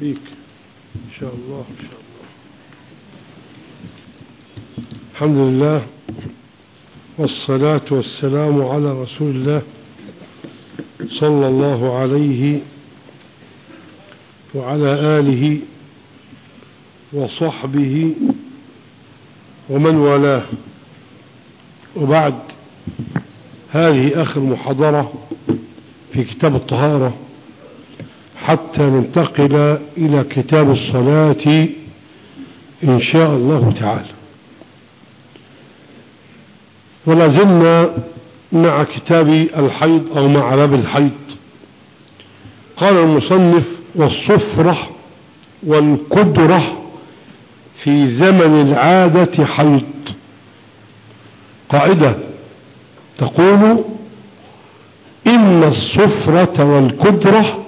فيك. إن شاء الله. إن شاء الله الحمد لله والصلاة والسلام على رسول الله صلى الله عليه وعلى آله وصحبه ومن والاه. وبعد هذه آخر محاضرة في كتاب الطهارة. حتى ننتقل إلى كتاب الصلاة إن شاء الله تعالى. ولا زلنا مع كتاب الحيض أو مع باب الحيض. قال المصنف والصفرة والقدرة في زمن العادة حيض. قاعدة تقول إن الصفرة والقدرة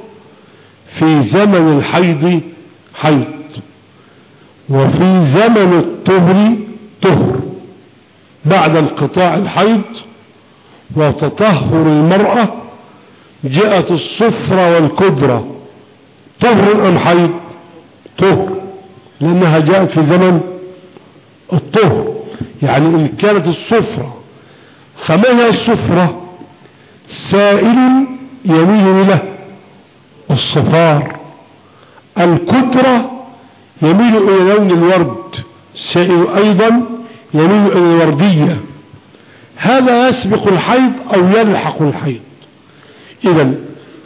في زمن الحيض حيض وفي زمن الطهر طهر بعد انقطاع الحيض وتطهر المرأة جاءت الصفرة والكدرة. طهر أم حيض؟ طهر لأنها جاءت في زمن الطهر يعني إن كانت الصفرة فما هي الصفرة؟ سائل يميل له. الصفار الكدرة يميل إلى لون الورد سائل أيضا يميل إلى الوردية. هذا يسبق الحيض أو يلحق الحيض. إذا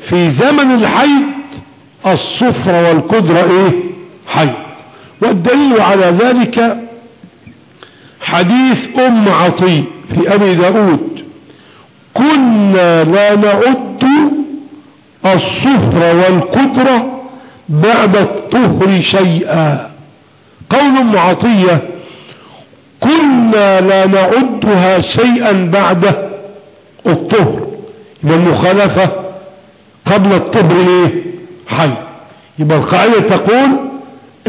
في زمن الحيض الصفرة والكدرة إيه؟ حيض. والدليل على ذلك حديث أم عطي في أبي داود. كنا لا نعد الصفر والكدرة بعد الطهر شيئا. قول معطية كنا لا نعدها شيئا بعد الطهر. يبقى المخالفة قبل الطهر إيه؟ حي. يبقى القاعدة تقول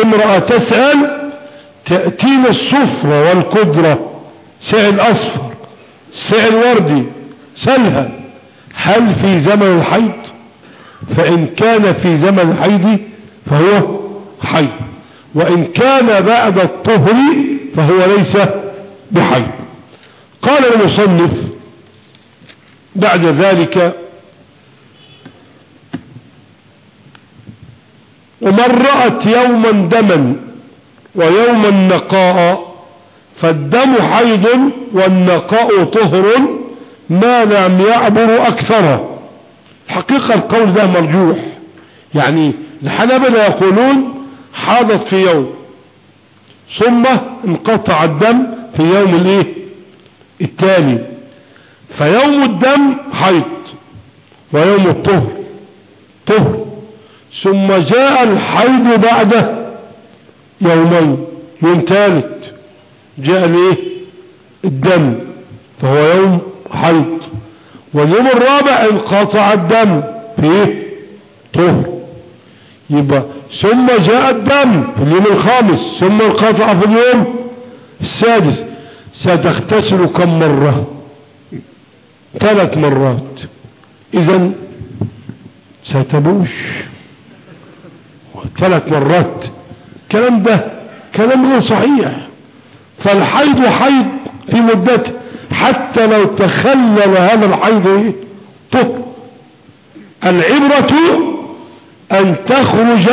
امرأة تسأل تأتينا الصفرة والكدرة سعل أصفر سعل وردي سلها. هل في زمن الحيض فإن كان في زمن الحيض فهو حي وإن كان بعد الطهر فهو ليس بحي قال المصنف بعد ذلك ومن رأت يوما دما ويوما نقاء فالدم حيض والنقاء طهر ما لم يعبر أكثره. حقيقة القول ده مرجوح. يعني الحنابلة يقولون حاضت في يوم ثم انقطع الدم في يوم الايه؟ التالي فيوم الدم حيض ويوم الطهر طهر. ثم جاء الحيض بعده يومين يوم ثالث جاء الايه؟ الدم فهو يوم حيض. واليوم الرابع انقطع الدم. في طهر يبقى ثم جاء الدم في اليوم الخامس ثم انقطع في اليوم السادس. ستغتسل كم مرة؟ ثلاث مرات. اذا ستبوش. ثلاث مرات. الكلام ده كلام غير صحيح. فالحيض حيض في مدته. حتى لو تخلل هذا الحيض طهر العبرة أن تخرج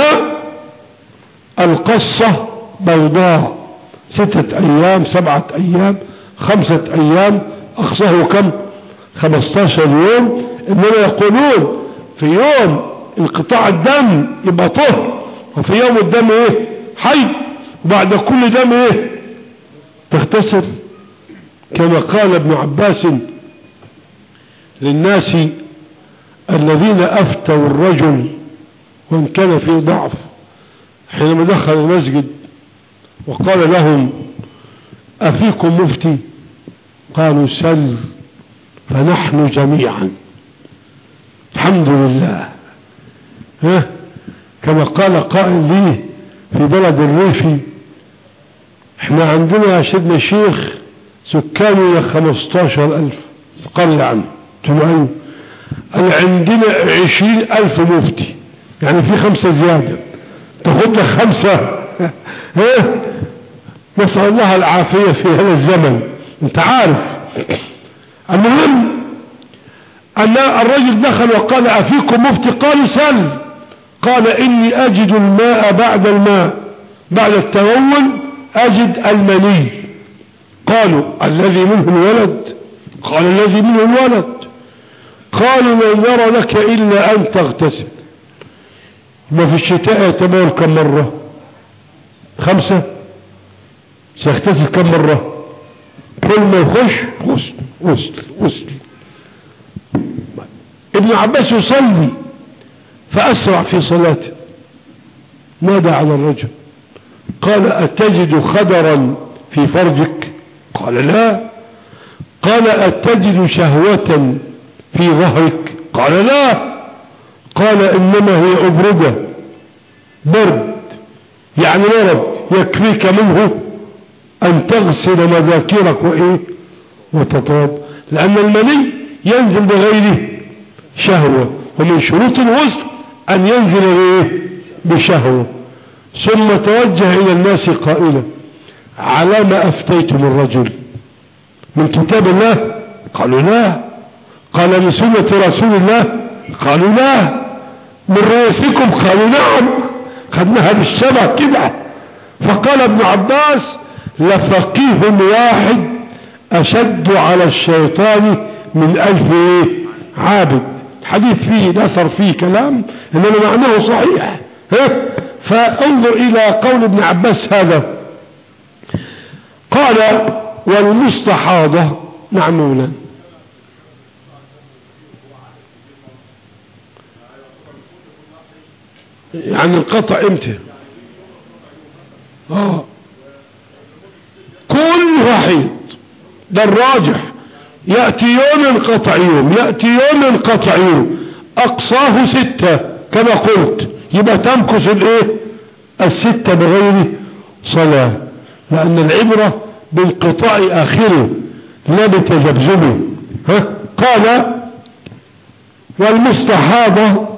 القصة بيضاء. ستة أيام سبعة أيام خمسة أيام اقصاه كم؟ خمستاشر يوم. إنما يقولون في يوم انقطاع الدم يبقى طهر وفي يوم الدم إيه؟ حي وبعد كل دم إيه؟ تغتسل كما قال ابن عباس للناس الذين أفتوا الرجل وإن كان في ضعف حينما دخل المسجد وقال لهم أفيكم مفتي؟ قالوا سل فنحن جميعا. الحمد لله. ها؟ كما قال قائل لي في بلد الريفي إحنا عندنا يا سيدنا سكاننا خمستاشر ألف قرية عنه تبعين عندنا عشرين ألف مفتي يعني في خمسة زيادة. تاخد لك خمسة. إيه؟ نسأل الله العافية في هذا الزمن. أنت عارف. المهم أن الرجل دخل وقال أفيكم مفتي؟ قالوا سل. قال إني أجد الماء بعد الماء بعد التمول أجد المني. قالوا الذي منه الولد قال الذي منه الولد قالوا لن يرى لك إلا أن تغتسل. ما في الشتاء يتمول كم مرة؟ خمسة؟ سيغتسل كم مرة؟ كل ما يخش غسل غسل غسل. ابن عباس يصلي فأسرع في صلاته. نادى على الرجل؟ قال أتجد خدرا في فرجك قال لا. قال أتجد شهوة في ظهرك؟ قال لا. قال إنما هي أبردة برد. يعني مرض. يكفيك منه أن تغسل مذاكرك وإيه؟ وتطاب. لأن المني ينزل بغير شهوة. ومن شروط الغسل أن ينزل بإيه بشهوة. ثم توجه إلى الناس قائلا. على ما أفتيتم الرجل. من كتاب الله؟ قالوا لا. قال من سنة رسول الله؟ قالوا لا. من رؤوسكم قالوا نعم. خدناها بالشبع كده. فقال ابن عباس لفقيه واحد أشد على الشيطان من ألف عابد. حديث فيه نثر فيه كلام إنما معناه صحيح. فانظر إلى قول ابن عباس هذا. قال والمستحاضة معمولا. يعني القطع إمتى؟ آه. كل وحيد ده الراجح. يأتي يوم انقطع يوم يأتي يوم انقطع يوم. أقصاه ستة كما قلت. يبقى تمكث الإيه؟ الستة بغير صلاة. لأن العبرة بانقطاع اخره لا بتذبذبه قال والمستحاضة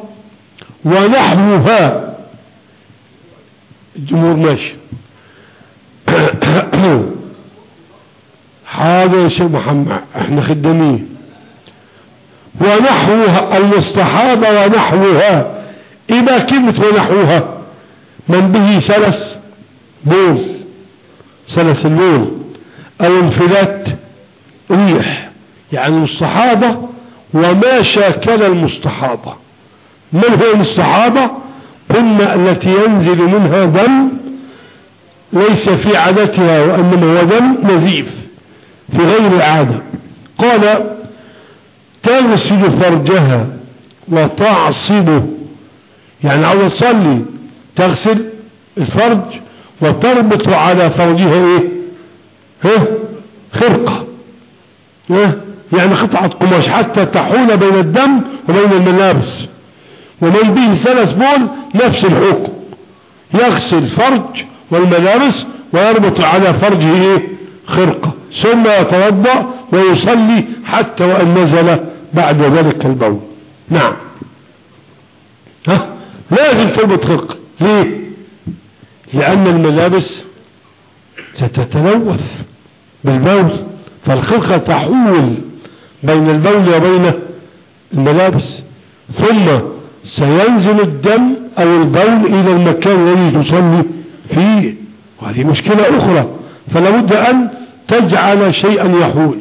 ونحوها. الجمهور ماشي. حاضر يا شيخ محمد إحنا خدامين. ونحوها المستحاضة ونحوها. بقى كلمة ونحوها من به سلس بول سلس البول أو انفلات ريح. يعني المستحاضة وما شاكل المستحاضة من هو المستحاضة قلنا التي ينزل منها دم ليس في عادتها وإنما هو دم نزيف في غير العادة قال تغسل فرجها وتعصبه يعني عاوز تصلي تغسل الفرج وتربط على فرجها إيه؟ ها؟ خرقة. ها؟ يعني قطعة قماش حتى تحول بين الدم وبين الملابس. ومن به ثلاث بول نفس الحكم. يغسل الفرج والملابس ويربط على فرجه إيه؟ خرقة. ثم يتوضأ ويصلي حتى وإن نزل بعد ذلك البول. نعم. ها؟ لازم تربط خرقة. ليه؟ لأن الملابس ستتلوث بالبول فالخرقة تحول بين البول وبين الملابس ثم سينزل الدم أو البول إلى المكان الذي تصلي فيه. وهذه مشكلة أخرى فلا بد أن تجعل شيئا يحول.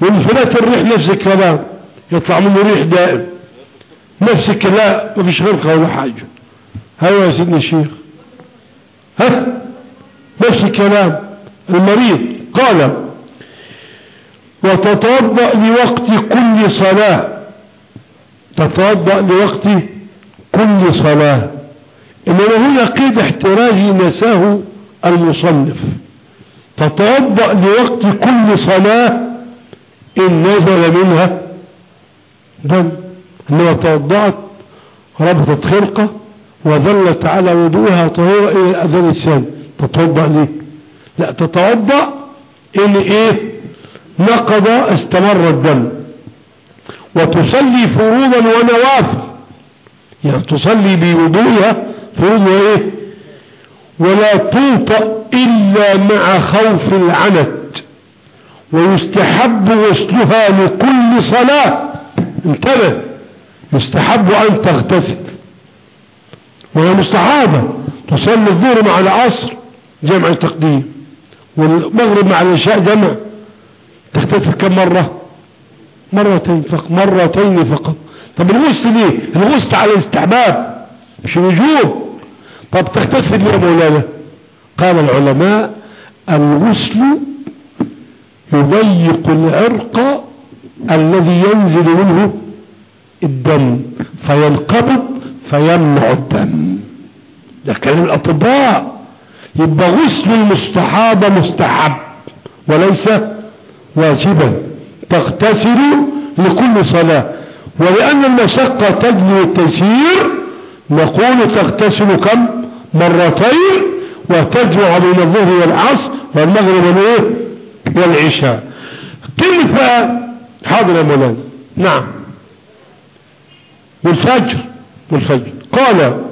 وانفلات الريح نفس الكلام يطلع منه ريح دائم. نفس الكلام ما فيش غرقة ولا حاجة. هيا يا سيدنا الشيخ. ها؟ نفس الكلام. المريض قال وتتوضأ لوقت كل صلاة. تتوضأ لوقت كل صلاة. إنما هنا قيد احتراجي نساه المصنف. تتوضأ لوقت كل صلاة إن نزل منها دم إنما توضأت ربطت خرقة وظلت على وضوءها طهيرة إلى الأذان الثاني. تتوضأ ليه؟ لا تتوضأ إن إيه؟ نقض استمر الدم. وتصلي فروضا ونوافل يعني تصلي بوضوئها فروض إيه ولا توطأ إلا مع خوف العنت. ويستحب غسلها لكل صلاة. انتبه يستحب أن تغتسل. وهي مستحابة تصلي الظهر مع العصر جمع تقديم. والمغرب مع العشاء جمع. تغتسل كم مرة؟ مرتين فقط. مرتين فقط. طب الغسل ليه الغسل على الاستحباب مش الوجوب. طب ليه يا مولانا قال العلماء الغسل يضيق العرق الذي ينزل منه الدم فينقبض فيمنع الدم ده كلام الأطباء. يبقى غسل المستحاضة مستحب وليس واجبا. تغتسل لكل صلاة. ولأن المشقة تجلي التيسير نقول تغتسل كم؟ مرتين وتجمع بين الظهر والعصر والمغرب والإيه؟ والعشاء. كيف؟ حاضر يا مولانا. نعم. والفجر. والفجر قال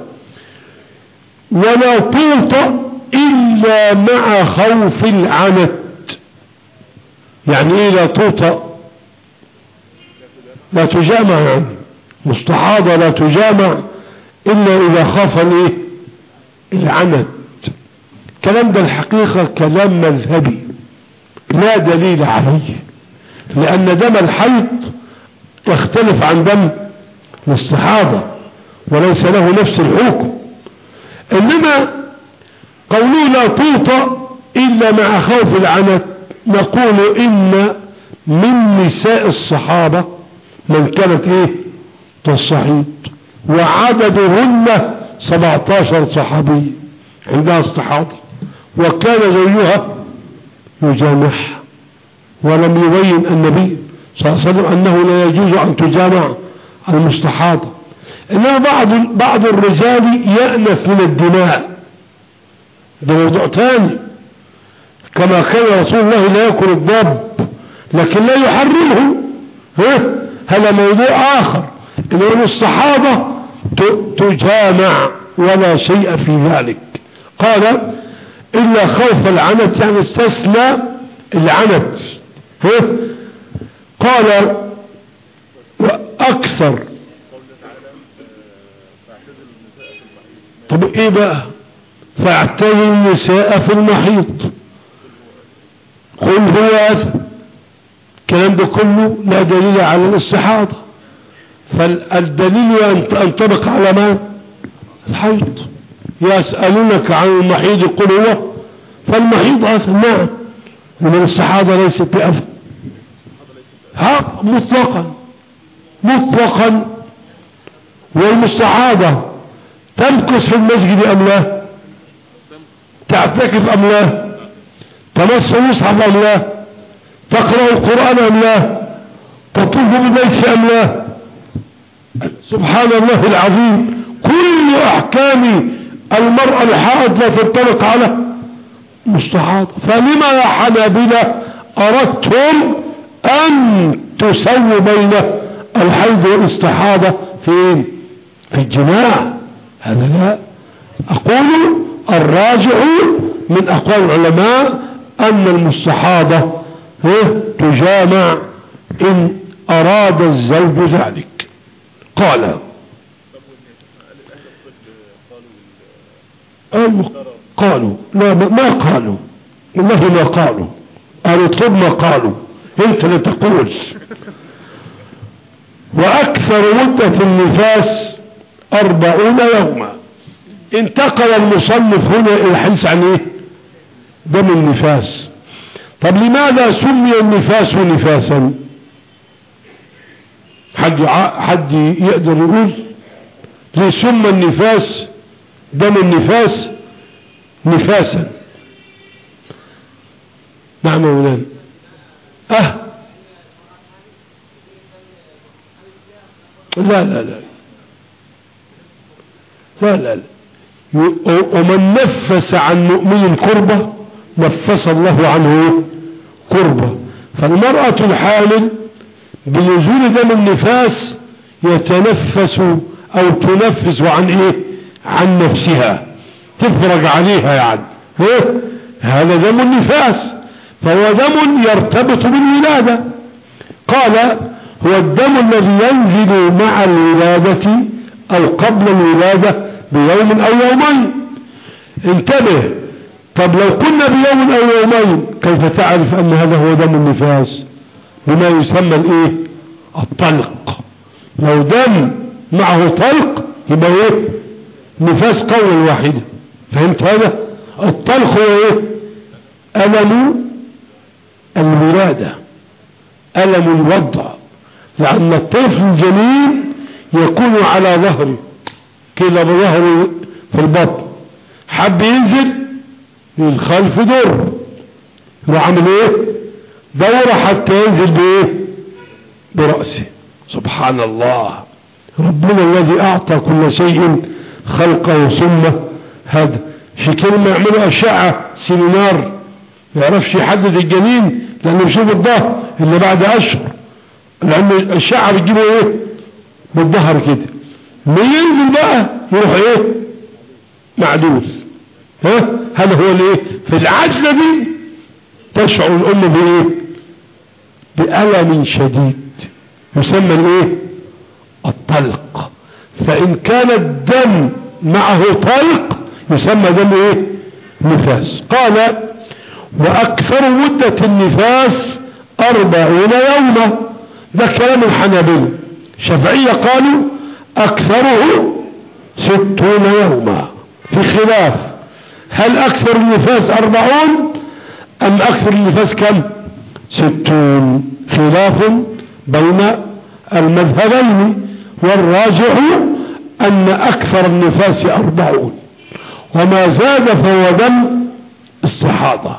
ولا توطأ إلا مع خوف العنت. يعني إيه لا توطأ لا تجامع يعني. مستحاضة لا تجامع إلا إذا خاف الايه العنت. كلام ده الحقيقة كلام مذهبي. لا دليل عليه. لأن دم الحيض يختلف عن دم الاستحاضة. وليس له نفس الحكم. إنما قوله لا توطى إلا مع خوف العنت نقول إن من نساء الصحابة من كانت إيه؟ تصحيط وعددهن 17 صحابي عندها استحاضة وكان زوجها يجامح. ولم يبين النبي صلى الله عليه وسلم أنه لا يجوز أن تجامع المستحاضة. إنما بعض بعض الرجال يأنف من الدماء. ده موضوع تاني. كما كان رسول الله لا يأكل الدب لكن لا يحرمه. هذا موضوع آخر. إن الصحابة تجامع ولا شيء في ذلك. قال إلا خوف العنت يعني استثنى العنت. قال وأكثر طب إيه بقى؟ فاعتزل النساء في المحيط. قل هو أثم الكلام ده كله لا دليل على الاستحاضة. فالدليل ينطبق على ما؟ الحيض يسألونك عن المحيض قل هو. فالمحيض أثم نعم. ومن الصحابة ليست بأثم ها؟ مطلقا. مطلقا. والمستعاضة تمكث في المسجد أم لا؟ تعتكف أم لا؟ تمس المصحف أم لا؟ تقرأ القرآن أم لا؟ تطوف بالبيت أم لا؟ سبحان الله العظيم كل أحكام المرأة الحائض لا تنطبق على مستحاض فلما يا حنابلة أردتم أن تسووا بين الحيض والاستحاضة فين في الجماع. لا أقول الراجع من أقوال العلماء أن المستحاضة تجامع إن أراد الزوج ذلك. قال. قالوا؟ لا ما قالوا. والله ما قالوا. قالوا طب ما قالوا. أنت اللي تقول وأكثر مدة النفاس أربعون يوما. انتقل المصنف هنا إلى الحديث عن إيه؟ دم النفاس. طب لماذا سمي النفاس نفاسا؟ حد حد يقدر يقول ليه سمى النفاس دم النفاس نفاسا. نعم مولانا. أه؟ لا لا لا. لا لا ومن نفس عن مؤمن كربة نفس الله عنه كربة فالمرأة الحامل بنزول دم النفاس يتنفس أو تنفس عن إيه؟ عن نفسها. تفرج عليها يعني. إيه؟ هذا دم النفاس. فهو دم يرتبط بالولادة. قال هو الدم الذي ينزل مع الولادة أو قبل الولادة بيوم أو يومين. انتبه طب لو كنا بيوم أو يومين كيف تعرف أن هذا هو دم النفاس؟ بما يسمى الإيه؟ الطلق. لو دم معه طلق يبقى إيه؟ نفاس قول واحدة فهمت هذا؟ الطلق هو إيه؟ ألم الولادة ألم الوضع. لأن الطفل الجنين يكون على ظهره كده بظهره في البطن. حب ينزل الخلف دور. يروح عامل إيه؟ دورة حتى ينزل بإيه؟ برأسه. سبحان الله ربنا الذي أعطى كل شيء خلقه ثم هذا في كلمة يعملوا أشعة سيمينار. ما يعرفش يحدد الجنين لأنه بيشوف الظهر اللي بعد أشهر. لأن الأشعة بتجيبه إيه؟ بالظهر كده. ما ينزل بقى يروح إيه؟ معدوس. ها؟ هذا هو الايه في العجلة دي تشعر الام بإيه؟ بألم شديد. يسمى الإيه؟ الطلق. فإن كان الدم معه طلق يسمى دم إيه؟ نفاس. قال وأكثر مدة النفاس اربعين يوما. ده كلام الحنابلة. شفعية قالوا أكثره ستون يوما. في خلاف. هل أكثر النفاس أربعون؟ أم أكثر النفاس كم؟ ستون. خلاف بين المذهبين. والراجح أن أكثر النفاس أربعون. وما زاد فهو دم الصحابة.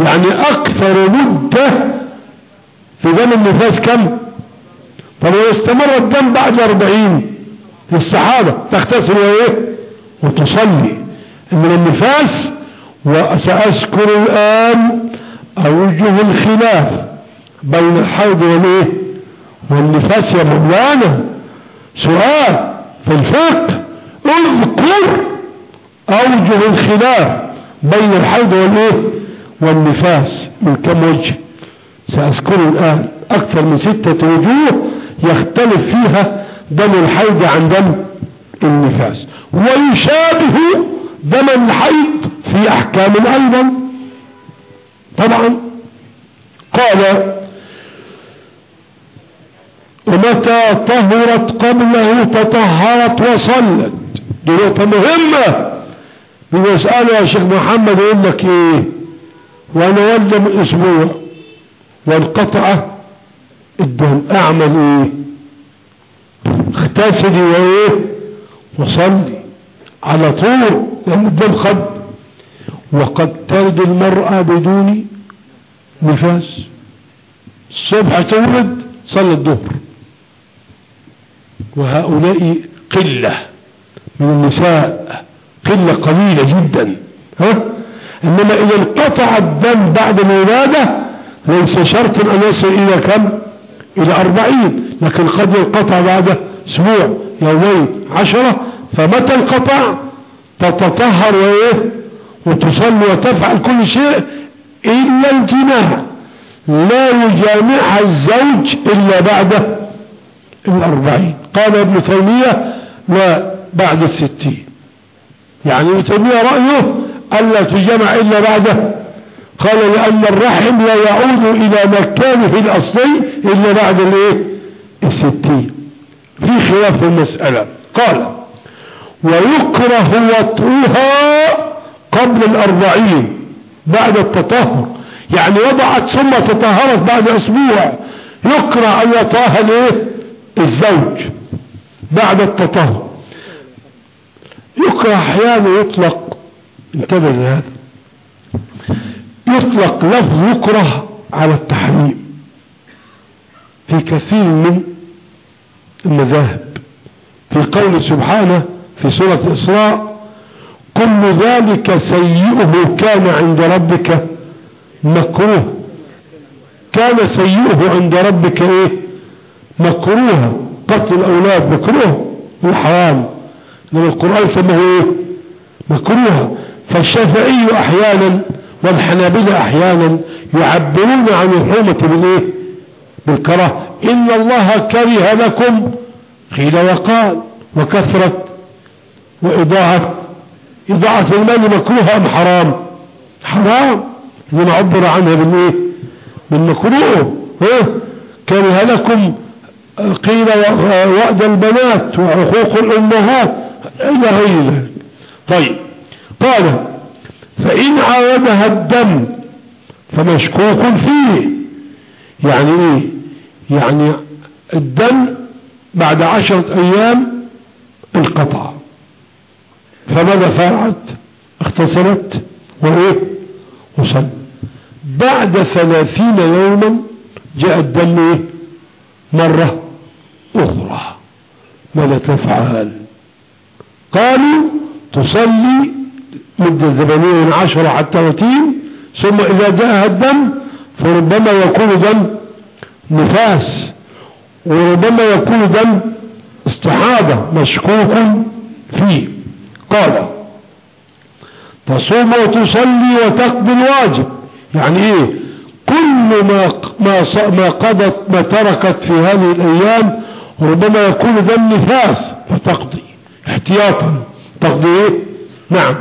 يعني أكثر مدة في دم النفاس كم؟ فلو استمر الدم بعد أربعين. الصحابة تغتسل وايه وتصلي. من النفاس وسأذكر الآن أوجه الخلاف بين الحوض والإيه؟ والنفاس يا مولانا. سؤال في الفقه اذكر أوجه الخلاف بين الحوض والإيه؟ والنفاس من كم وجه؟ سأذكره الآن أكثر من ستة وجوه يختلف فيها دم الحيض عن دم النفاس. ويشابه دم الحيض في أحكام أيضا. طبعا قال ومتى طهرت قبله تطهرت وصلت. دي نقطة مهمة. بيسأله يا شيخ محمد يقول لك إيه؟ وأنا ولدم أسبوع وانقطع الدم. أعمل إيه؟ اغتسلي وايه؟ وصلي على طول لأن الدم خد. وقد تلد المرأة بدون نفاس. الصبح تولد صلي الظهر. وهؤلاء قلة من النساء قلة قليلة جدا. ها؟ إنما إذا انقطع الدم بعد الولادة ليس شرط أن يصل إلى كم؟ إلى أربعين. لكن قد ينقطع بعد أسبوع يومين عشرة فمتى انقطع تتطهر وإيه؟ وتصلي وتفعل كل شيء إلا الجماع لا يجامعها الزوج إلا بعد الأربعين. قال ابن تيمية لا بعد الستين. يعني ابن تيمية رأيه الا تجمع إلا بعد قال لأن الرحم لا يعود إلى مكانه الأصلي إلا بعد الإيه؟ الستين. في خلاف المسألة قال ويكره وطئها قبل الأربعين بعد التطهر. يعني وضعت ثم تطهرت بعد أسبوع. يكره أن يطاها الزوج بعد التطهر. يكره أحيانا يطلق. انتبه لهذا. يطلق لفظ يكره على التحريم. في كثير من المذاهب في قول سبحانه في سورة الإسراء كل ذلك سيئه كان عند ربك مكروه. كان سيئه عند ربك إيه؟ مكروه. قتل الأولاد مكروه الحرام من القرآن سمه إيه؟ مكروه. فالشافعي أحيانا والحنابلة أحيانا يعبرون عن الحومة بالإيه؟ بالكراهة. ان الله كره لكم قيل وقال وكثرة واضاعة اضاعة المال مكروه ام حرام؟ حرام. لما عبر عنها بالايه بالمكروه. كره لكم قيل وعد البنات وعقوق الامهات إلى غير ذلك. طيب. قال فإن عاودها الدم فمشكوك فيه. يعني إيه؟ يعني الدم بعد عشرة أيام انقطع فماذا فعلت اختصرت وايه وصل. بعد ثلاثين يوما جاء الدم إيه؟ مرة أخرى. ماذا تفعل؟ قالوا تصلي مدة زمنية من عشرة حتى ثلاثين ثم إذا جاءها الدم فربما يكون دم نفاس وربما يكون دم استحاضة مشكوك فيه. قال تصوم وتصلي وتقضي الواجب. يعني إيه؟ كل ما ما ما قضت ما تركت في هذه الأيام ربما يكون دم نفاس فتقضي احتياطا تقضي إيه؟ نعم.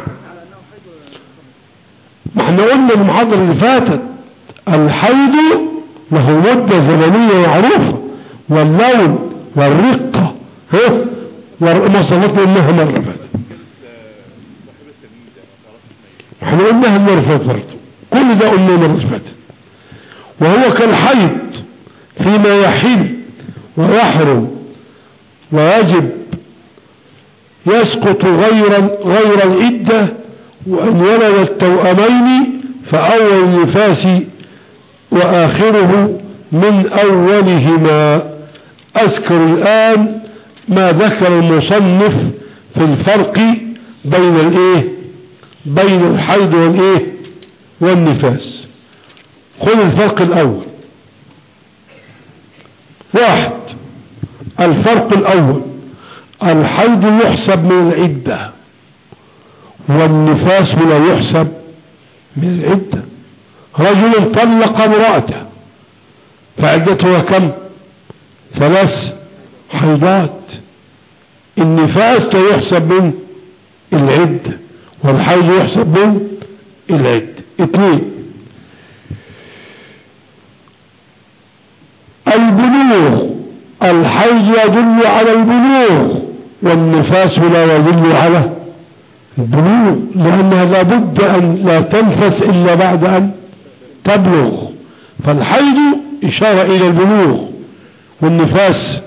ما إحنا قلنا المحاضرة اللي فاتت الحيض له مدة زمنية معروفة. واللون والرقة ها؟ وما صلتنا إنها إحنا قلناها المرة فاتت برضه كل ده قلنا مرة فاتت وهو كالحيض فيما يحل ويحرم ويجب. يسقط غير غير العدة وأن ولد التوأمين فأول النفاس وآخره من أولهما. أذكر الآن ما ذكر المصنف في الفرق بين الإيه؟ بين الحيض والإيه؟ والنفاس. خذ الفرق الأول. واحد الفرق الأول. الحيض يحسب من العدة والنفاس لا يحسب من العدة. رجل طلق امرأته فعدتها كم؟ ثلاث حيضات. النفاس يحسب من العدة والحيض يحسب من العدة اثنين. البلوغ الحيض يدل على البلوغ والنفاس لا يدل على البلوغ لأنها لابد أن لا تنفس إلا بعد أن تبلغ فالحيض إشارة إلى البلوغ والنفاس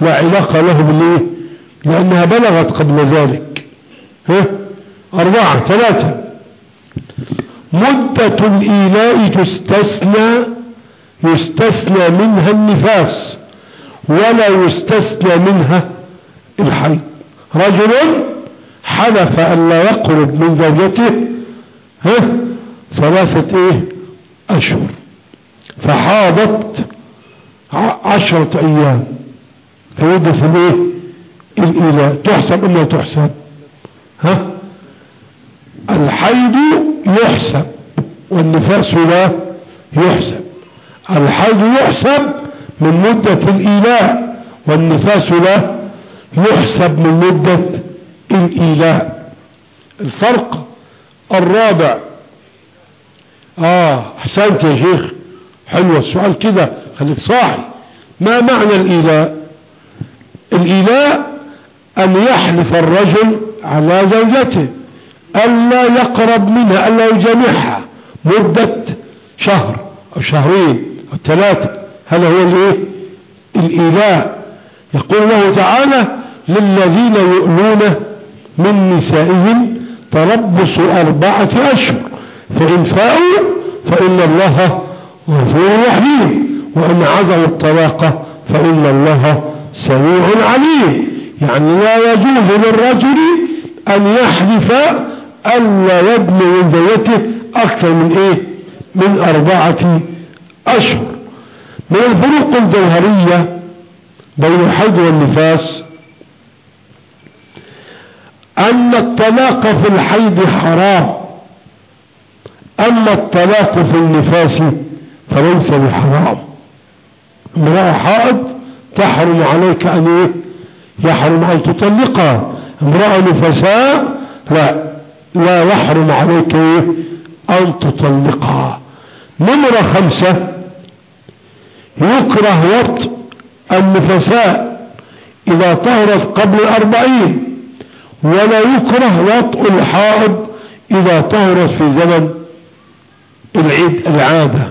لا علاقة له بالإيه لأنها بلغت قبل ذلك. ها؟ أربعة ثلاثة. مدة الإيلاء تستثنى يستثنى منها النفاس ولا يستثنى منها الحي رجل حلف أن لا يقرب من زوجته ها؟ ثلاثة إيه؟ أشهر. فحاضت عشرة أيام. فيبدأ في الايه الاله تحسب اما تحسب. ها؟ الحيض يحسب والنفاس لا يحسب. الحيض يحسب من مدة الإيلاء والنفاس لا يحسب من مدة الإيلاء الفرق الرابع آه احسنت يا شيخ. حلو السؤال كده. خليك صاحي. ما معنى الإيلاء؟ الإيلاء أن يحلف الرجل على زوجته ألا يقرب منها ألا يجامعها مدة شهر أو شهرين أو ثلاثة. هذا هو الإيه؟ الإيلاء. يقول الله تعالى للذين يؤلون من نسائهم تربص أربعة أشهر. فإن فاءوا فإن الله غفور رحيم. وإن عزوا الطلاق فإن الله سميع عليم. يعني لا يجوز للرجل أن يحلف ألا يبني من زوجته أكثر من إيه؟ من أربعة أشهر. من الفروق الجوهرية بين الحيض والنفاس أن الطلاق في الحيض حرام. أما الطلاق في النفاس فليس بحرام. امرأة حائض تحرم عليك أن إيه؟ يحرم أن تطلقها. امرأة نفساء لا لا يحرم عليك إيه؟ أن تطلقها. نمرة خمسة يكره وطء النفساء إذا طهرت قبل الأربعين ولا يكره وطء الحائض إذا طهرت في زمن العيد العادة.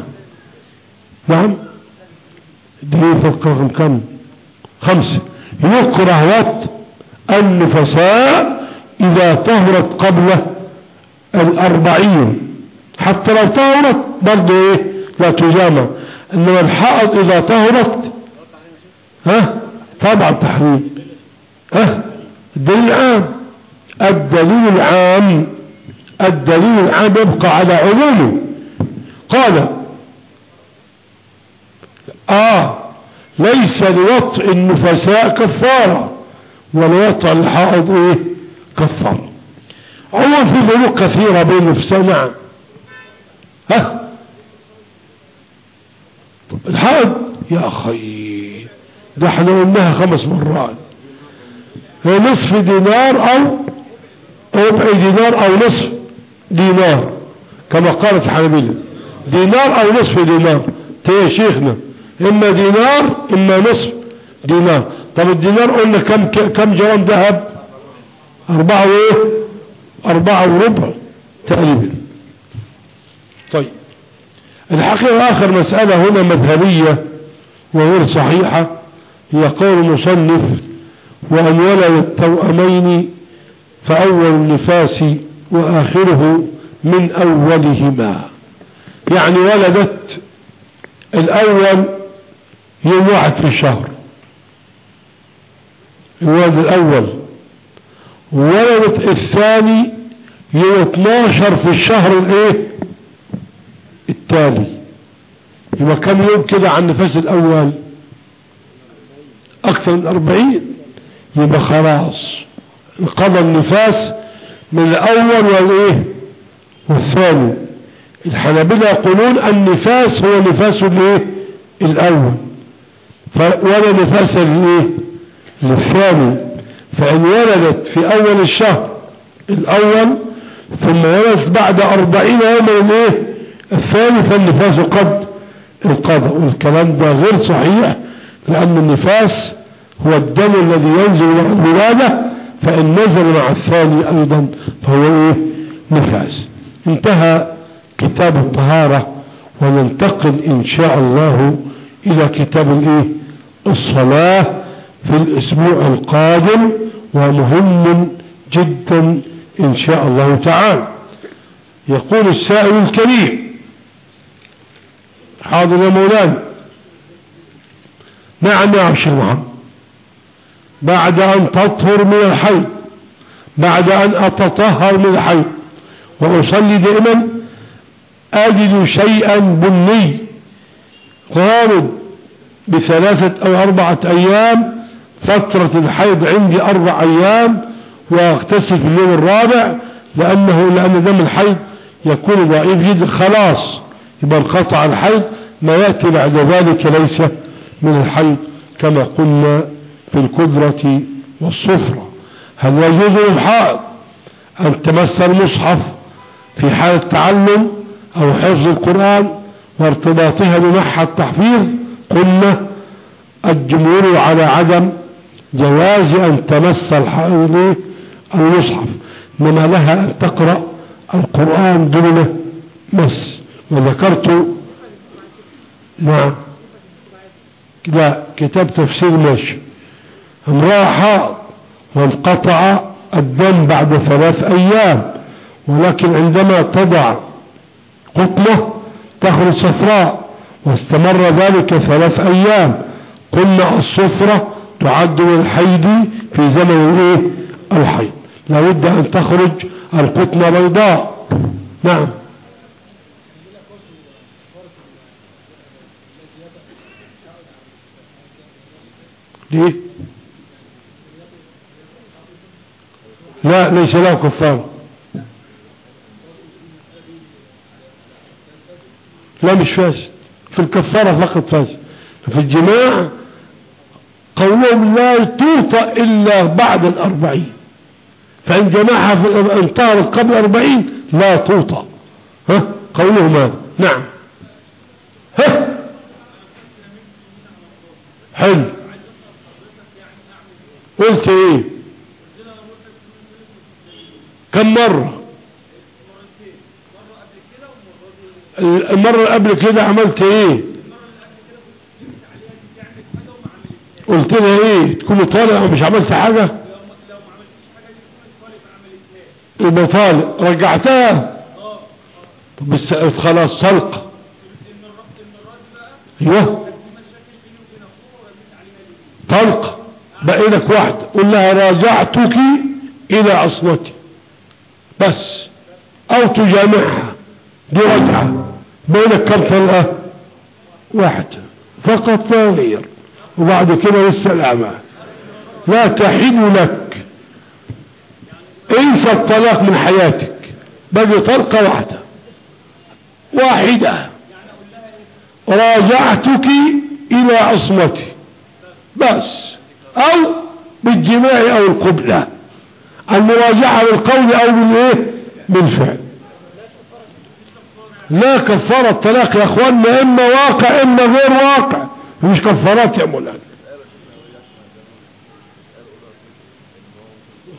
نعم. دليل فقرهم كم؟ خمسة. يكره وط النفساء إذا طهرت قبل الأربعين. حتى لو طهرت برضه إيه؟ لا تجامع. إنما الحائض إذا طهرت. ها؟ طبعا تحريم. ها؟ الدليل العام. الدليل العام. الدليل العام يبقى على عمومه قال آه ليس لوطء النفساء كفارة ولوطء الحائض إيه؟ كفارة عموما في ذنوب كثيرة بين النفساء نعم. ها؟ الحائض؟ يا أخي ده إحنا قلناها خمس مرات. هي نصف دينار أو ربع دينار أو نصف دينار كما قالت حنبيلة دينار أو نصف دينار. يا شيخنا. إما دينار إما نصف دينار. طب الدينار قلنا كم كم جرام ذهب؟ أربعة وايه أربعة وربع تقريبا. طيب. الحقيقة آخر مسألة هنا مذهبية وغير صحيحة. هي قول مصنف وأن ولد التوأمين فأول النفاس وآخره من أولهما. يعني ولدت الأول يوم واحد في الشهر. الولد الأول. ولدت الثاني يوم 12 في الشهر الإيه؟ التالي. يبقى كم يوم كده عن النفاس الأول؟ أكثر من 40 يبقى خلاص. انقضى النفاس من الأول والإيه؟ والثاني. الحنابلة يقولون النفاس هو نفاس الايه؟ الأول. ولا نفاس الايه؟ للثاني فإن ولدت في أول الشهر الأول ثم ولدت بعد أربعين يوما الايه؟ الثاني فالنفاس قد انقضى والكلام ده غير صحيح لأن النفاس هو الدم الذي ينزل مع الولادة فإن نزل مع الثاني أيضا فهو إيه؟ نفاس. انتهى كتاب الطهارة وننتقل إن شاء الله إلى كتاب الإيه الصلاة في الأسبوع القادم ومهم جدا إن شاء الله تعالى. يقول السائل الكريم حاضر يا مولانا. نعم يا شيخ محمد بعد أن تطهر من الحي بعد أن أتطهر من الحي وأصلي دائما أجد شيئا بني. غارب بثلاثة أو أربعة أيام فترة الحيض عندي أربع أيام وأغتسل في اليوم الرابع لأنه لأن دم الحيض يكون ضعيف جدا. خلاص يبقى انقطع الحيض ما يأتي بعد ذلك ليس من الحيض كما قلنا في القدرة والصفرة. هل يجوز للحائض أن تمس المصحف في حال التعلم أو حفظ القرآن وارتباطها بمحى التحفيظ قلنا الجمهور على عدم جواز أن تمس الحائض المصحف إنما لها أن تقرأ القرآن دون مس. وذكرت نعم. لا كتاب تفسير ماشي امرأة حائض وانقطع الدم بعد ثلاث أيام ولكن عندما تضع قطنة تخرج صفراء واستمر ذلك ثلاث أيام. قلنا الصفرة تعد من الحيض في زمن الايه الحيض لابد أن تخرج القطنة بيضاء. نعم. ليه؟ لا ليس له كفارة لا مش فاسد. في الكفارة فقط فاسد. في الجماع قولهم لا توطى إلا بعد الأربعين. فإن جماعها في الأمطار قبل أربعين لا توطى ها؟ قولهم هذا. نعم. ها؟ حلو. قلت إيه؟ كم مرة؟ المرة اللي قبل كده عملت إيه؟ قلت لها إيه؟ تكون طالع ومش عملت حاجة؟ يبقى طالع رجعتها بس خلاص سلق. أيوه. طلق بقي لك واحدة. قل لها راجعتك إلى عصمتي بس. أو تجامعها دي رجعة بينك كم طلقة واحدة فقط لا غير وبعد كده الاعمال لا تحل لك. انسى الطلاق من حياتك. بقي طلقة واحدة واحدة. راجعتك إلى عصمتي. بس. أو بالجماع أو القبلة. المراجعة بالقول أو بالإيه؟ بالفعل. لا كفارة الطلاق يا اخوانا إما واقع إما غير واقع. مش كفارات يا مولانا.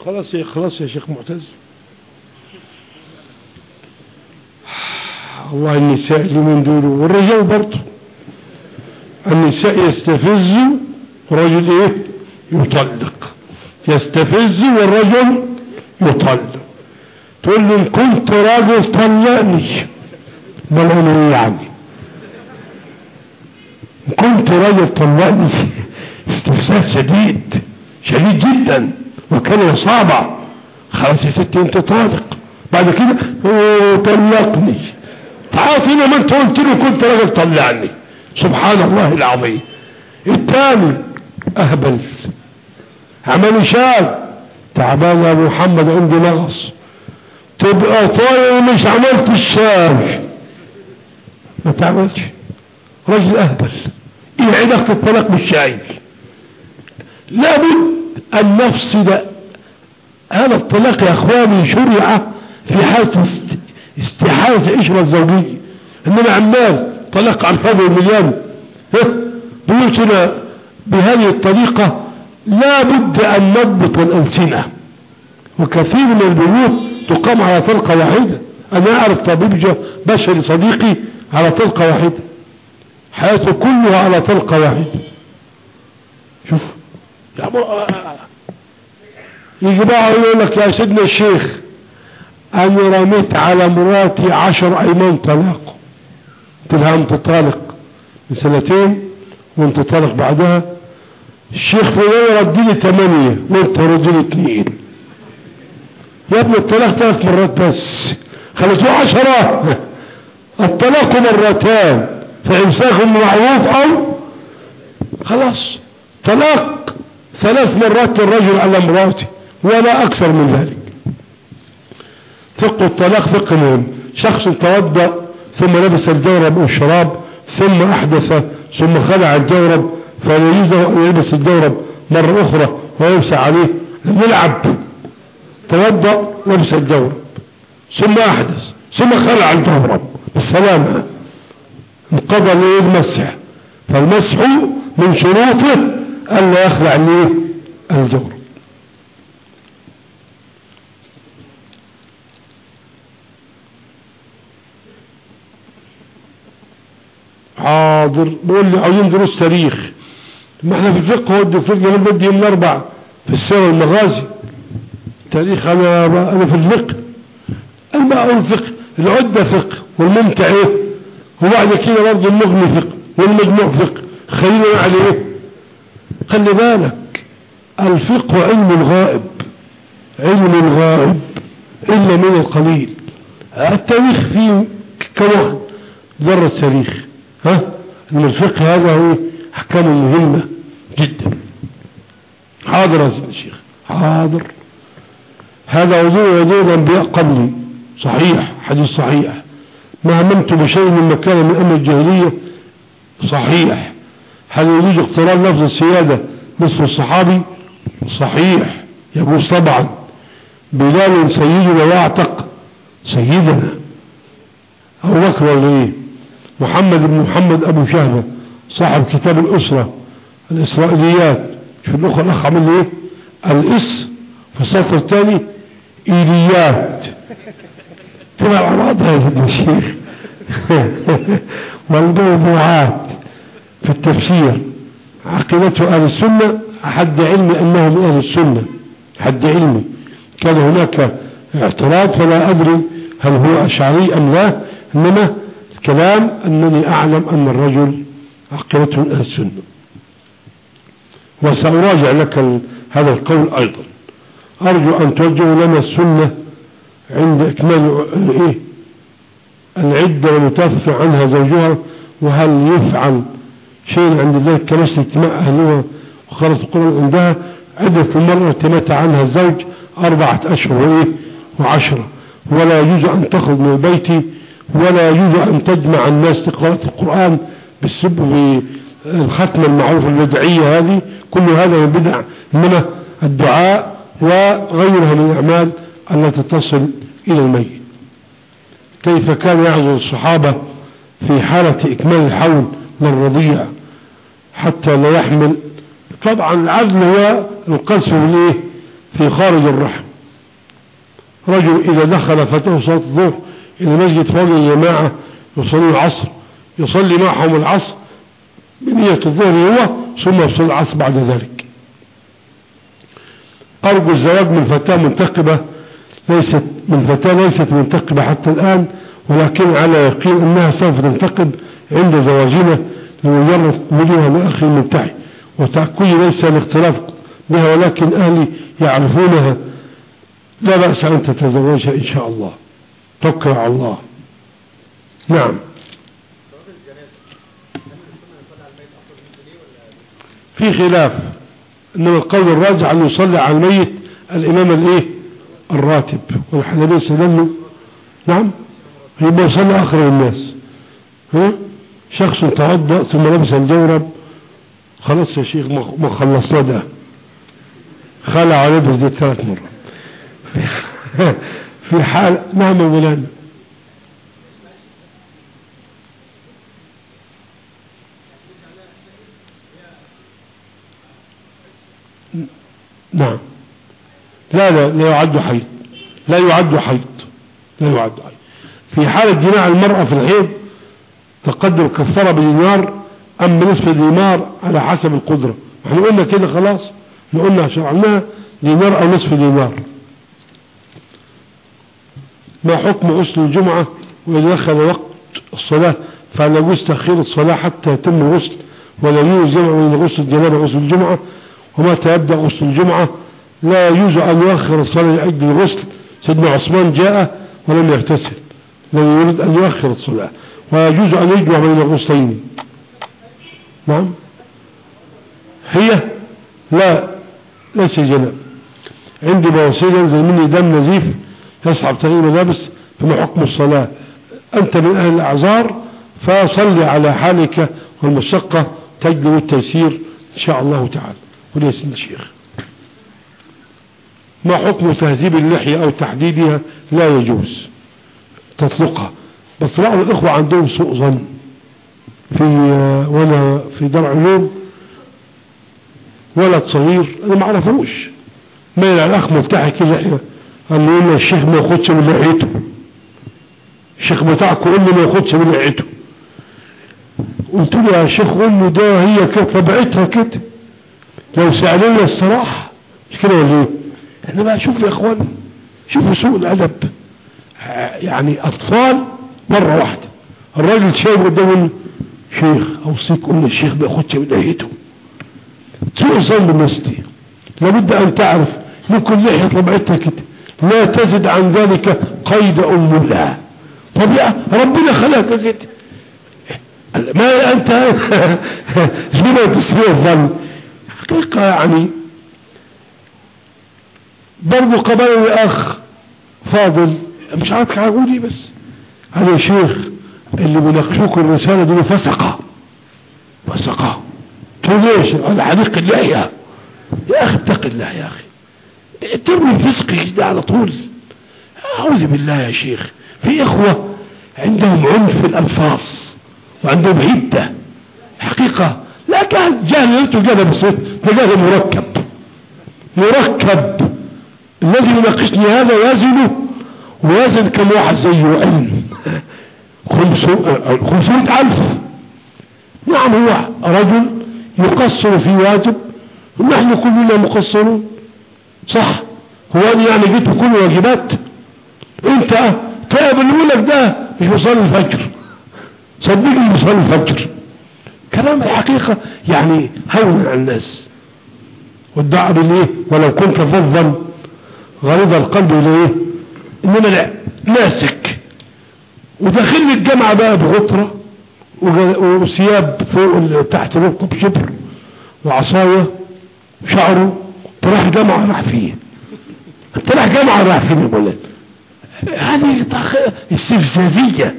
خلاص يا خلاص يا شيخ معتز. الله النساء من دول والرجال برضه. النساء يستفزوا والرجل إيه؟ يطلق. يستفز والرجل يطلق. تقول له ان كنت راجل طلقني. أنا يعني. كنت راجل طلقني استفسار شديد شديد جدا وكلمة صعبة خلاص يا ستي أنت طالق بعد كده طلقني. تعال هنا ما انت قلت له كنت راجل طلعني. سبحان الله العظيم. الثاني أهبل. عمل شاب. تعبان يا أبو محمد عندي نغص تبقى طاير مش عملت الشاي ما تعملش رجل أهبل. إيه علاقة الطلاق بالشاي لابد أن نفصل هذا الطلاق يا اخواني شرع في حالة استحالة العشرة الزوجية. انما عمال طلاق عن هذا المليان. بيوتنا بهذه الطريقة لا بد أن نضبط الألسنة. وكثير من البيوت تقام على طلقة واحدة. أنا أعرف طبيب بشري صديقي على طلقة واحدة. حياته كلها على طلقة واحدة. شوف. يجي بقى يقول لك يا سيدنا الشيخ أنا رميت على مراتي عشر أيمان طلاق. قلت لها أنت طالق من سنتين وأنت طالق بعدها. الشيخ فلان ردي لي ثمانية وأنت ردي لي اثنين. يا ابني الطلاق ثلاث مرات بس. خلصوا عشرة. الطلاق مرتان فإمساك معروف أو خلاص. طلاق ثلاث مرات الرجل على مراته ولا أكثر من ذلك. فقه الطلاق فقه مهم. شخص توضأ ثم لبس الجورب والشراب ثم أحدث ثم خلع الجورب فلا يجوز أن يلبس الجورب مرة أخرى ويمسح عليه يلعب توضأ لبس الجورب ثم أحدث ثم خلع الجورب. بالسلامة انقضى ليه المسح فالمسح من شروطه الا يخلع ليه الجورب حاضر. بقول لي عاوزين دروس تاريخ. ما إحنا في الفقه ودي الفقه أنا بدي يوم الأربع في السير والمغازي تاريخ أنا أنا في الفقه. أقول الفقه العدة فقه. والممتع إيه؟ وبعد كده برضه المغني فقه والمجموع فقه خلينا على إيه خلي بالك. الفقه علم الغائب علم الغائب إلا من القليل. التاريخ فيه كواحد ذرة تاريخ. ها؟ إن الفقه هذا هو أحكام مهمة جدا. حاضر يا الشيخ. حاضر. هذا وضوء وضوء الأنبياء قبلي صحيح. حديث صحيح. ما هممت بشيء من مكان من أمر الجاهلية صحيح. هل يجوز اقتران لفظ السيادة مثل الصحابي؟ صحيح. يجوز طبعا. بلال سيدنا يعتق سيدنا. أبو بكر ولا إيه؟ محمد بن محمد أبو شهبة صاحب كتاب الأسرة الإسرائيليات. في الأخرى الأخ عمل إيه؟ الإس. في السطر الثاني إيليات. تبع هذا الشيخ. والموضوعات في التفسير. عقيدته أهل السنة حد علمي أنهم أهل السنة. حد علمي كان هناك اعتراض فلا أدري هل هو أشعري أم لا. إنما الكلام أنني أعلم أن الرجل عقيدته أهل السنة. وسأراجع لك هذا القول أيضا. أرجو أن توجهوا لنا السنة عند إكمال إيه؟ العدة ومتافف عنها زوجها وهل يفعل شيء عند ذلك كنسل اجتماع أهلها وخلص القرآن عندها؟ عدة المرأة تمت عنها الزوج أربعة أشهر وإيه؟ وعشرة. ولا يجوز أن تخرج من البيت ولا يجوز أن تجمع الناس لقراءة القرآن بالسب الختمة المعروفة البدعية هذه. كل هذا من بدع من الدعاء وغيرها من الأعمال. التي تصل إلى الميت. كيف كان يعزل الصحابة في حالة إكمال الحول للرضيع حتى لا يحمل؟ طبعا العزل هو القذف بالايه في خارج الرحم. رجل إذا دخل فتاه صلاة الظهر إلى مسجد فوق الجماعة يصلي العصر يصلي معهم العصر بنية الظهر هو ثم يصلي العصر بعد ذلك. أرجو الزواج من فتاة منتقبة ليست من فتاة ليست منتقبة حتى الآن ولكن على يقين أنها سوف تنتقب عند زواجنا لمجرد وجوها لأخي المنتحي. وتأكدي ليس الاختلاف بها ولكن أهلي يعرفونها. لا بأس أن تتزوجها إن شاء الله. توكل على الله. نعم. في خلاف إنما القول الراجع أن يصلي على الميت الإمام الإيه؟ الراتب. والحنابلة سلموا نعم. يبقى يصلي آخر الناس. ها؟ شخص توضأ ثم لبس الجورب. خلاص يا شيخ ما خلصنا ده خلع ولبس دي ثلاث مرات. في حال نعم مولانا نعم لا لا يعد حيض. لا يعد حيض. لا يعد حيض. في حالة جماع المرأة في الحيض تقدر كفارة بدينار أم بنصف دينار على حسب القدرة. إحنا قلنا كده خلاص. إحنا قلنا شرعناها دينار أو نصف دينار. ما حكم غسل الجمعة وإذا دخل وقت الصلاة؟ فلا يجوز تأخير الصلاة حتى يتم الغسل ولا يجوز جمع بين غسل الجنابة وغسل الجمعة ومتى يبدأ غسل الجمعة لا يجوز أن يؤخر الصلاة لأجل الغسل. سيدنا عثمان جاء ولم يغتسل. لم يريد أن يؤخر الصلاة. ويجوز أن يجمع بين الغسلين. نعم. هي؟ لا. ليس جناب. عندي بواسير ينزل مني دم نزيف يصعب تغيير ملابس فما حكم الصلاة؟ أنت من أهل الأعذار فصلي على حالك والمشقة تجلب التيسير إن شاء الله تعالى. وليس الشيخ. ما حكم تهذيب اللحية أو تحديدها؟ لا يجوز. تطلقها. بس بعض الإخوة عندهم سوء ظن في وأنا في دار علوم ولد صغير أنا ما أعرفوش. ما الأخ مفتاحي كده قال له إن الشيخ ما ياخدش من لحيته. الشيخ بتاعكم قول ما ياخدش من لحيته. قلت له يا شيخ أمه ده هي كده طبيعتها كده. لو سألونا الصراحة مش كده ولا إيه؟ إحنا بقى شوف يا إخوان شوفوا سوء الأدب. يعني أطفال مرة واحدة. الراجل شايف قدامه شيخ اوصيك قول الشيخ ما ياخدش من لحيته سوء الظن دي لابد أن تعرف ممكن لحية طبيعتها كده. لا تزد عن ذلك قيد أم لها طبيعة ربنا خلقك كده. ما أنت؟ لما تسميه الظن. حقيقة يعني برضو قبلني اخ فاضل. مش عارف إيه بس. هذا يا شيخ اللي بيناقشوك الرسالة دي فسقة. فسقة. تقول ليش على حديق الله يا أخي. اتق الله يا أخي. ترمي الفسق كده على طول. أعوذ بالله يا شيخ. في إخوة عندهم عنف في الالفاظ وعندهم هدة. حقيقة. لا كان جاهل أنتوا بسيط. ده مركب. مركب. الذي يناقشني هذا وزنه. وزن كم واحد زيه علم خمسمائة ألف. نعم هو رجل يقصر في واجب. ونحن كلنا مقصرون. صح؟ هو أنا يعني جيت بكل واجبات. أنت طيب اللي يقول لك ده مش مصلي الفجر. صدقني مصلي الفجر. كلام الحقيقة يعني هون على الناس. والدعاء بالايه ولو كنت فظا غريض القلب الايه إنما لا ماسك. وداخل الجامعة بقى بغطرة وثياب فوق تحت ركب شبر وعصاية شعره تروح جامعة راح فيه. انت راح جامعة راح فيه هذه استفزازية.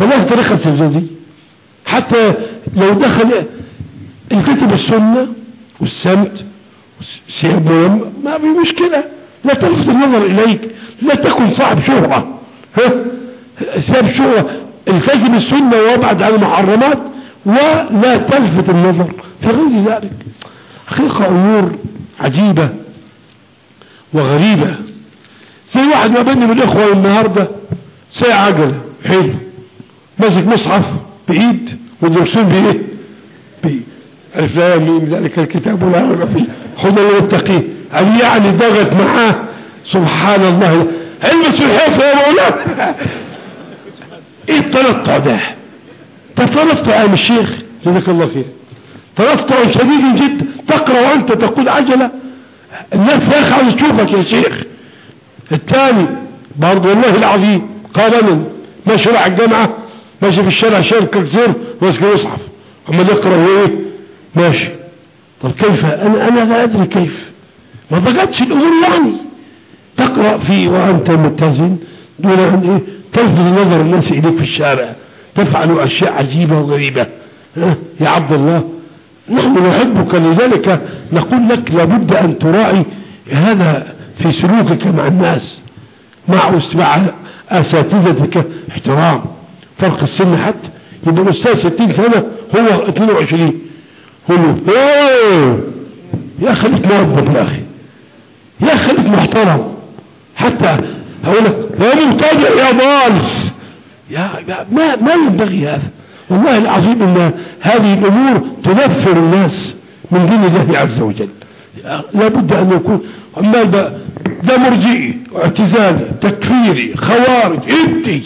والله طريقة استفزازية. حتى لو دخل الكتب السنة والسمت ثياب ما في مشكلة. لا تلفت النظر إليك لا تكن صاحب شهرة. ها؟ ثياب شهرة. التزم السنة وابعد عن المحرمات ولا تلفت النظر. في ذلك. حقيقة أمور عجيبة وغريبة. في واحد ما بيني من الاخوة النهاردة ساعة عجلة حلو. ماسك مصحف بإيد والدرسون بإيه؟ بإيه؟ الف مين ذلك الكتاب ولا ريب فيه. خذ المتقين. هل يعني ضغط معاه. سبحان الله. علبس الحفظ يا مولانا إيه التنطع ده؟ تتنطع يا الشيخ. جزاك الله خير. تنطع شديد جدا. تقرأ وأنت تقول عجلة. الناس يا أخي تشوفك يا شيخ. الثاني برضه والله العظيم. قابلا ماشي راح الجامعة. ماشي في الشارع شايل كثير ماسك مصحف عمال يقرا وإيه؟ ماشي. طب كيف؟ أنا أنا لا أدري كيف. ما ضغطش الأمور يعني. تقرأ فيه وأنت متزن. دون ان إيه؟ تلفت نظر الناس إليك في الشارع. تفعل أشياء عجيبة وغريبة. يا عبد الله نحن نحبك لذلك نقول لك لابد أن تراعي هذا في سلوكك مع الناس مع مع أساتذتك. احترام. فرق السن حتى. يبقى الأستاذ 60 سنة هو 22 هو يا خليك مؤدب يا أخي. يا خليك محترم حتى هقول لك يا مبتدع يا ضال يا ما ما ينبغي هذا. والله العظيم إن هذه الأمور تنفر الناس من دين الله عز وجل. لابد أن يكون عمال ده ده مرجئي اعتزالي تكفيري خوارج ابتي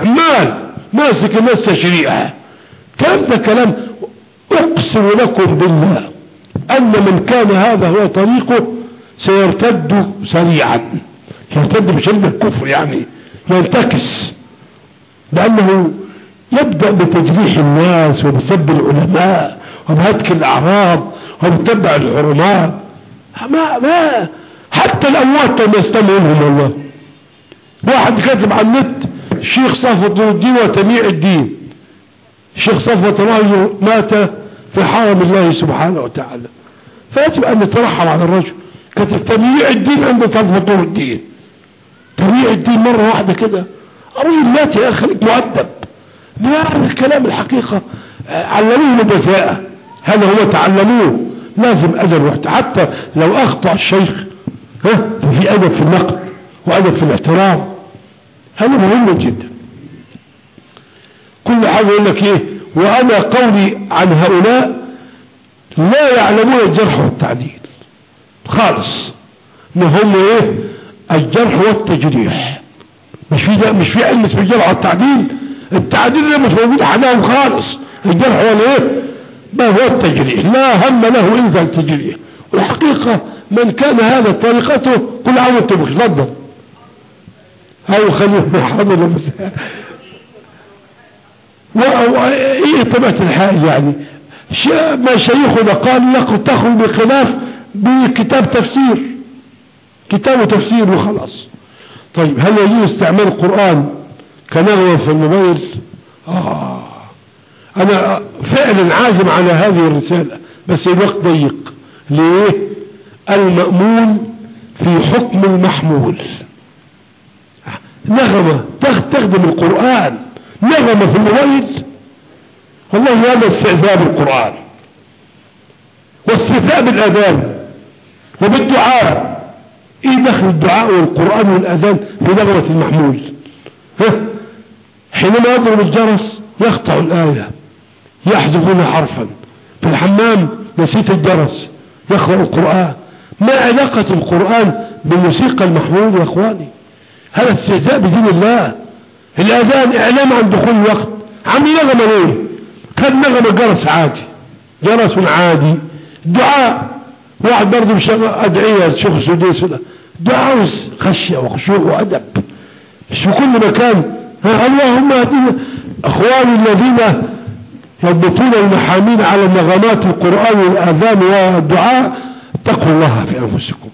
عمال ماسك الناس تشريعها كلام ده كلام أقسم لكم بالله أن من كان هذا هو طريقه سيرتد سريعا. يرتد بشدة الكفر يعني ينتكس لأنه يبدأ بتجريح الناس وبسب العلماء وبهتك الاعراض وبتبع الحرمات ما ما حتى الأموات ما يستمعوا لهم والله. واحد كاتب على النت الشيخ صفوة الدين وتميع الدين. الشيخ صفوة الله مات في حرم الله سبحانه وتعالى. فيجب أن نترحم على الرجل. تمييع الدين عند صفوة الدين. تمييع الدين مرة واحدة كده. الرجل مات يا خليك مؤدب. بيعرف الكلام الحقيقة. علموه البذاءة هذا هو تعلموه. لازم أدب حتى لو أخطأ الشيخ ها في أدب في النقل وأدب في الاحترام. هذا مهم جدا. كل حاجة يقول لك إيه؟ وأنا قولي عن هؤلاء لا يعلمون الجرح والتعديل. خالص. ما هم إيه؟ الجرح والتجريح. مش في مش في علم اسمه الجرح والتعديل. التعديل ده مش موجود عندهم خالص. الجرح هو الايه ما هو التجريح. لا هم له إلا التجريح. والحقيقة من كان هذا طريقته كل عام وأنتم تفضل أو خليه محمد إيه طبيعة الحال يعني؟ ما شيخنا قال لك تخرج بخلاف بكتاب تفسير. كتاب وتفسير وخلاص. طيب هل يجوز استعمال القرآن كنغمة في الموبايل؟ آه. أنا فعلا عازم على هذه الرسالة بس الوقت ضيق. ليه؟ المأمول في حكم المحمول. نغمة تخدم القرآن. نغمة في الموبايل. والله هذا استعذاب القرآن. واستثاب الأذان. وبالدعاء. إيه دخل الدعاء والقرآن والأذان في نغمة المحمول ها؟ حينما يضرب الجرس يقطع الآية يحذفون حرفا. في الحمام نسيت الجرس يقرأ القرآن. ما علاقة القرآن بالموسيقى المحمول يا إخواني؟ هذا استهزاء بدين الله. الأذان إعلام عن دخول الوقت. عم نغمة ليه؟ كان نغمة جرس عادي جرس عادي. دعاء واحد برضه مش أدعية شيخ السديس دعاء خشية وخشوع وأدب. مش في كل مكان. اللهم اهدنا اخواني الذين يضبطون المحامين على نغمات القرآن والآذان والدعاء. اتقوا الله في أنفسكم.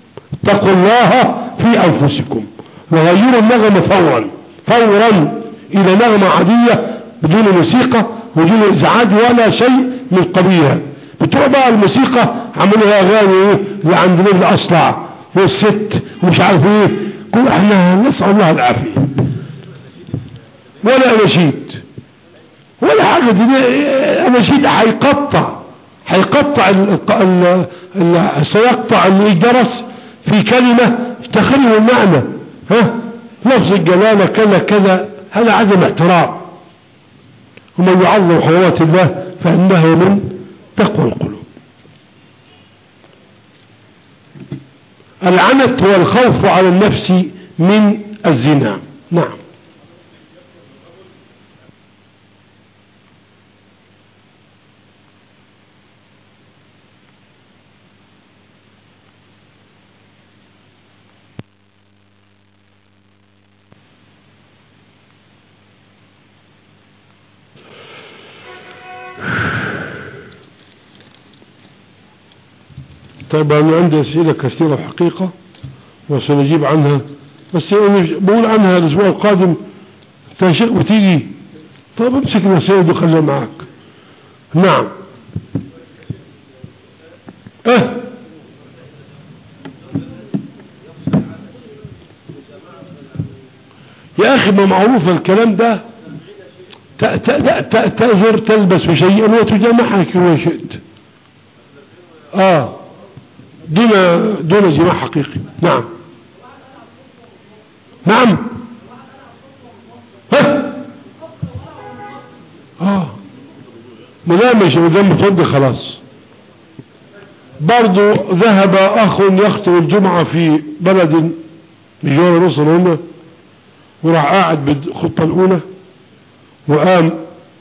اتقوا الله في أنفسكم. وغيروا النغمة فورا. فورا إلى نغمة عادية بدون موسيقى بدون إزعاج ولا شيء من قبيلها بتوع بقى الموسيقى عملوا أغاني إيه اللي عندنا الأصلع والست ومش عارف إيه. كل إحنا نسأل الله العافية. ولا نشيد ولا حاجة دي اناشيد هيقطع هيقطع سيقطع الجرس في كلمة تخلي المعنى ها؟ لفظ الجلالة كذا كذا. هذا عدم احترام. ومن يعظم حرمات الله فإنه من تقوى القلوب. العنت هو الخوف على النفس من الزنا. نعم. طيب أنا عندي أسئلة كثيرة حقيقة وسنجيب عنها. بس بقول عنها الأسبوع القادم تنشئ وتيجي. طيب امسك الأسئلة وخليها معك نعم. أه. يا أخي ما معروف الكلام ده. تأذر تلبس شيئا وتجمعها كما شئت. آه. دون دون جماع حقيقي. نعم. نعم. آه. ملامش مدام متوضي خلاص. برضو ذهب أخ يخطب الجمعة في بلد بجوار مصر هنا وراح قاعد بالخطة الأولى وقام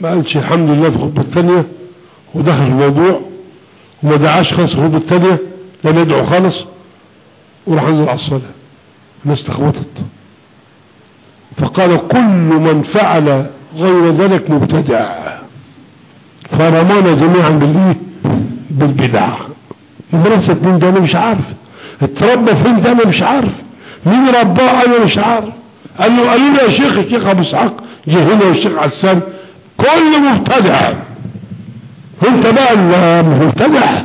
ما قالش الحمد لله في الخطبة الثانية ودخل الموضوع وما دعاش خالص الخطبة الثانية. لم يدعو خالص وراح انزل على الصلاة. الناس تخبطت. فقال كل من فعل غير ذلك مبتدع. فرمانا جميعا بالإيه؟ بالبدع. المدرسة مين ده أنا مش عارف. اتربى فين ده أنا مش عارف. مين رباه؟ أنا مش عارف. قال له قالوا له يا شيخ الشيخ أبو إسحاق جه هنا والشيخ عسان كل مبتدع. انت بقى المبتدع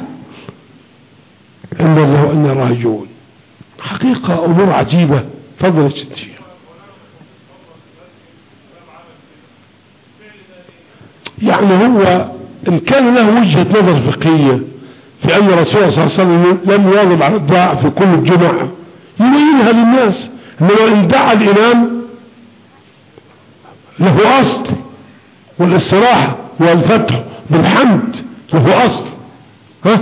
إن الله وإنا راجعون. حقيقة أمور عجيبة. فضل الستير يعني هو إن كان له وجهة نظر فقهية في أن الرسول صلى الله عليه وسلم لم يواظب على الدعاء في كل الجمعة يبينها للناس إنما إن دعا الإمام له أصل والإستراحة والفتح بالحمد له أصل. ها؟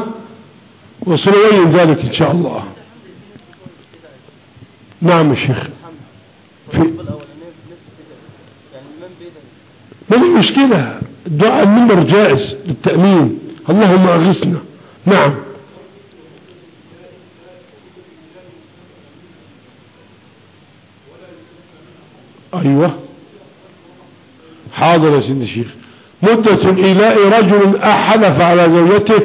وسنبين ذلك إن شاء الله؟ نعم يا شيخ. في ما في مشكلة الدعاء المنبر جائز للتأمين. اللهم أغثنا. نعم. أيوة. حاضر يا سيدي الشيخ. مدة الإيلاء رجل أحلف على زوجته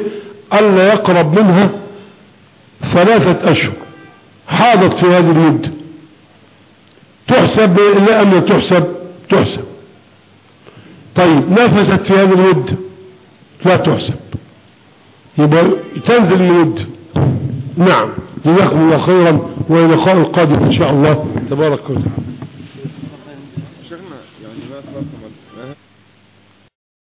ألا يقرب منها ثلاثة أشهر. حاضت في هذه المدة تحسب لا أم تحسب تحسب. طيب نفست في هذه المدة لا تحسب. يبقى تنزل المدة نعم. جزاكم الله خيرا اللقاء القادم إن شاء الله. تبارك وتعالى.